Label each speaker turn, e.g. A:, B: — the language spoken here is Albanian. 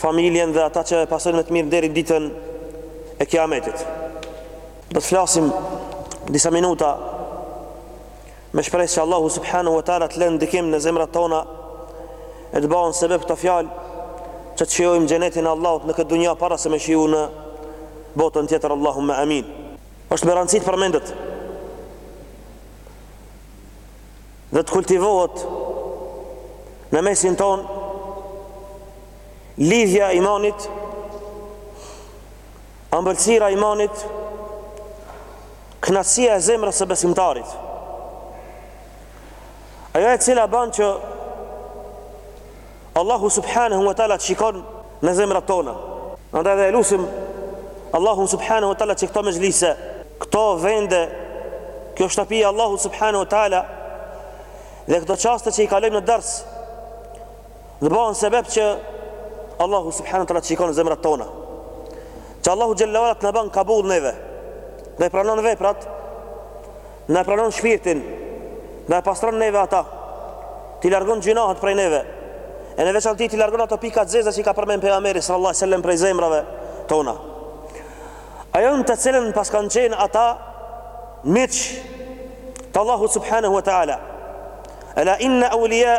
A: familjen dhe ata që e pasojnë me të mirë deri ditën e Kiametit. Do të flasim disa minuta me shpresë që Allahu subhanahu wa taala të len ndikim në zemrat tona e të bahen sebeb këto fjalë që të shijojmë xhenetin e Allahut në këtë dunja para se me shiju në botën tjetër Allahumma amin. Është ba rëndësi të përmendet dhe të kultivohet në mesin tonë lidhja e imanit ambëlsira e imanit knaqsia e zemrës së besimtarit ajo e cila ban që Allahu subhanehu wa taala të shikon në zemrat tona. Andaj edhe e lusim Allahun subhanehu wa taala që këto mexhlise, këto vende, kjo shtëpi e Allahut subhanehu wa taala dhe këto çaste që i kalojmë në ders, të bahen sebeb që Allahu subhanahu wa taala të shikon zemrat tona. Që Allahu xhelle ue ala të na ban kabul neve. Të na i pranon veprat Na e pranon shpirtin, na e pastron neve ata, t'i largon gjynahët prej neve, e në veçanti t'i largon ato pika të zeza që i ka përmend Pejgamberi sallallahu alejhi ue sellem prej zemrave tona. Ajo në të cilën paskan qenë ata miq të Allahut subhanahu wa taala. Ela inna awliya